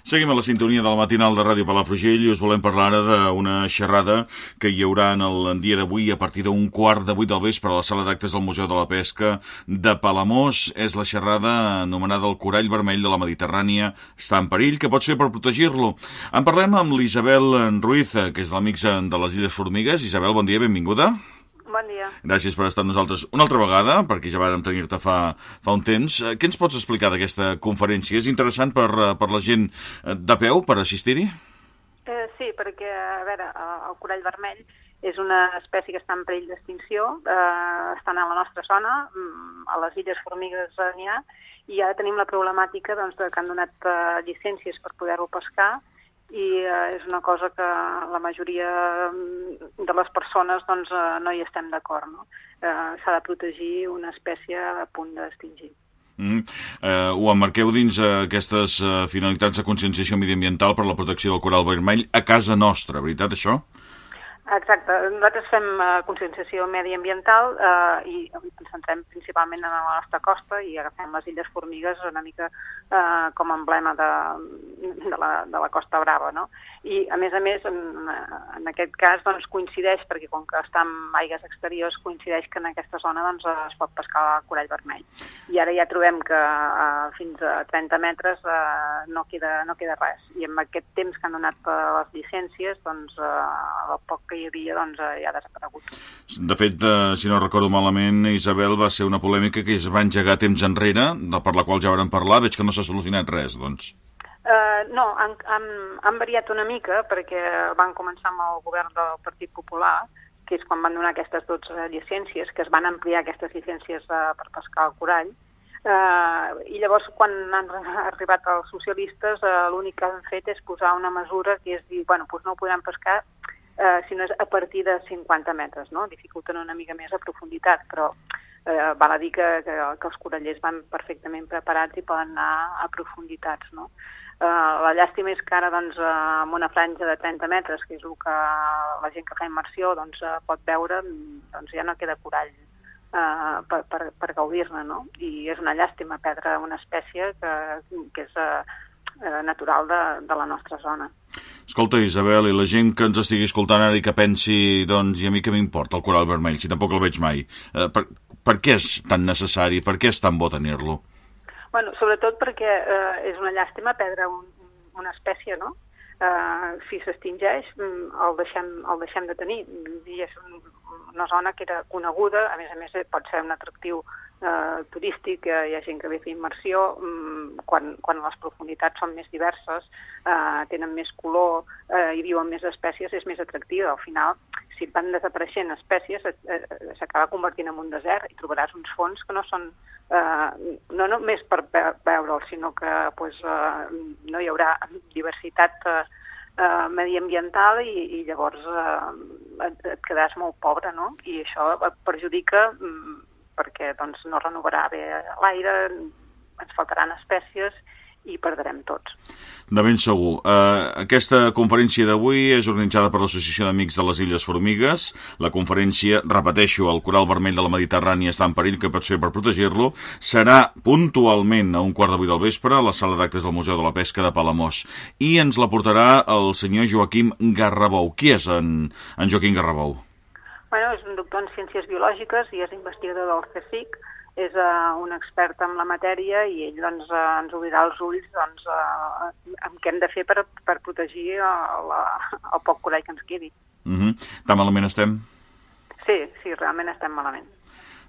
Seguim a la sintonia del matinal de Ràdio Palafrugell i us volem parlar ara d'una xerrada que hi haurà en el dia d'avui a partir d'un quart de vuit del vespre a la sala d'actes del Museu de la Pesca de Palamós. És la xerrada anomenada El corall vermell de la Mediterrània està en perill. Què pots fer per protegir-lo? En parlem amb l'Isabel Ruiz, que és l'amic de les Illes Formigues. Isabel, bon dia, benvinguda. Dia. Gràcies per estar amb nosaltres una altra vegada, perquè ja vàrem tenir-te fa, fa un temps. Eh, què ens pots explicar d'aquesta conferència? És interessant per, eh, per la gent eh, de peu, per assistir-hi? Eh, sí, perquè, a veure, el corall vermell és una espècie que està en perill d'extinció, eh, estan a la nostra zona, mm, a les Illes Formigues n'hi ha, i ara tenim la problemàtica doncs, de que han donat eh, llicències per poder-ho pescar, i eh, és una cosa que la majoria mm, de les persones doncs, eh, no hi estem d'acord. No? Eh, S'ha de protegir una espècie a punt d'extingir. Mm. Eh, ho emmarqueu dins eh, aquestes eh, finalitats de conscienciació mediambiental per la protecció del coral vermell a casa nostra, veritat, això? Exacte. Nosaltres fem uh, conscienciació mediambiental uh, i ens centrem principalment en la nostra costa i agafem les Illes Formigues una mica uh, com a emblema de, de, la, de la Costa Brava. No? I, a més a més, en, en aquest cas doncs, coincideix, perquè com que està en aigues exteriors, coincideix que en aquesta zona doncs, es pot pescar el corall vermell. I ara ja trobem que uh, fins a 30 metres uh, no, queda, no queda res. I amb aquest temps que han donat uh, les llicències, doncs, uh, el poc que hi havia doncs, eh, ja ha desaparegut. De fet, eh, si no recordo malament, Isabel, va ser una polèmica que es va engegar temps enrere, per la qual ja vam parlar, veig que no s'ha solucionat res, doncs. Uh, no, han, han, han variat una mica perquè van començar amb el govern del Partit Popular, que és quan van donar aquestes 12 llicències, que es van ampliar aquestes llicències uh, per pescar el corall, uh, i llavors quan han arribat els socialistes uh, l'únic que han fet és posar una mesura que és dir, bueno, doncs no ho podran pescar eh, si no és a partir de 50 metres, no? Dificulten una mica més a profunditat, però eh, val a dir que, que, que els corallers van perfectament preparats i poden anar a profunditats, no? Eh, la llàstima és que ara, doncs, eh, amb una franja de 30 metres, que és el que la gent que fa immersió doncs, eh, pot veure, doncs ja no queda corall eh, per, per, per gaudir-ne, no? I és una llàstima perdre una espècie que, que és eh, eh natural de, de la nostra zona. Escolta, Isabel, i la gent que ens estigui escoltant ara i que pensi, doncs, i a mi que m'importa el coral vermell, si tampoc el veig mai, eh, per, per què és tan necessari, per què és tan bo tenir-lo? Bueno, sobretot perquè eh, és una llàstima perdre un, una espècie, no? Eh, si s'extingeix, mm, el, deixem, el deixem de tenir. I és una zona que era coneguda, a més a més pot ser un atractiu eh, turístic, eh, hi ha gent que ve a fer immersió, mm, quan, quan les profunditats són més diverses, eh, tenen més color, eh, hi viuen més espècies, és més atractiu. Al final, si van desapareixent espècies, eh, eh, s'acaba convertint en un desert i trobaràs uns fons que no són eh, no només per veure'ls, sinó que pues, eh, no hi haurà diversitat eh, eh, mediambiental i, i llavors eh, et, et quedaràs molt pobre, no? I això perjudica mm, perquè doncs, no renovarà bé l'aire, ens faltaran espècies i perdrem tots. De ben segur. Uh, aquesta conferència d'avui és organitzada per l'Associació d'Amics de les Illes Formigues. La conferència, repeteixo, el coral vermell de la Mediterrània està en perill, que pot fer per protegir-lo, serà puntualment a un quart de vuit del vespre a la sala d'actes del Museu de la Pesca de Palamós. I ens la portarà el senyor Joaquim Garrabou. Qui és en, en Joaquim Garrabou? Bueno, és un doctor en Ciències Biològiques i és investigador del CSIC, és uh, un expert en la matèria i ell doncs, uh, ens obrirà els ulls doncs, uh, amb què hem de fer per, per protegir el, el poc corall que ens quedi. Mhm. -huh. Tan malament estem? Sí, sí, realment estem malament.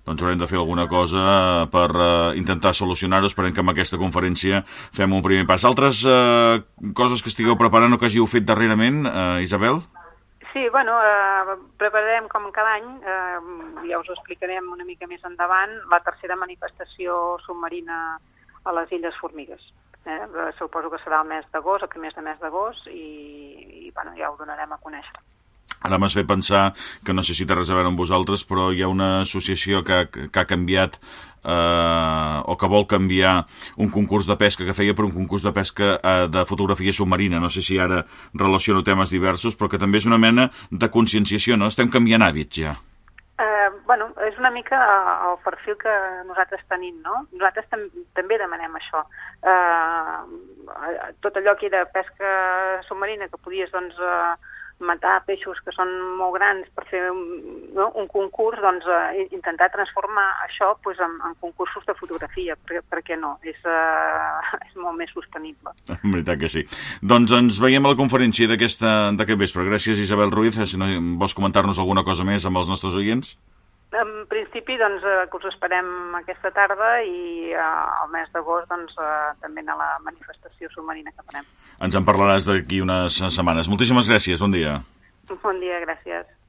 Doncs haurem de fer alguna cosa per uh, intentar solucionar-ho. Esperem que amb aquesta conferència fem un primer pas. Altres uh, coses que estigueu preparant o que hàgiu fet darrerament, uh, Isabel? Sí, bueno, eh, prepararem com cada any, eh, ja us ho explicarem una mica més endavant, la tercera manifestació submarina a les Illes Formigues. Eh? Suposo que serà el mes d'agost, el primer de mes d'agost, i, i bueno, ja ho donarem a conèixer. Ara m'has fet pensar que no sé si té res a veure amb vosaltres, però hi ha una associació que, que ha canviat eh, o que vol canviar un concurs de pesca que feia per un concurs de pesca eh, de fotografia submarina. No sé si ara relaciono temes diversos, però que també és una mena de conscienciació, no? Estem canviant hàbits ja. Eh, bueno, és una mica el perfil que nosaltres tenim, no? Nosaltres tam també demanem això. Eh, tot allò que era pesca submarina, que podies, doncs, eh, matar peixos que són molt grans per fer un, no, un concurs, doncs eh, intentar transformar això pues, en, en concursos de fotografia, per, per què no? És, eh, és molt més sostenible. En veritat que sí. Doncs ens veiem a la conferència d'aquest vespre. Gràcies, Isabel Ruiz. Si no vols comentar-nos alguna cosa més amb els nostres oients? En principi, doncs, eh, que us esperem aquesta tarda i eh, al mes d'agost doncs, eh, també a la manifestació submarina que farem. Ens en parlaràs d'aquí unes setmanes. Moltíssimes gràcies, bon dia. Bon dia, gràcies.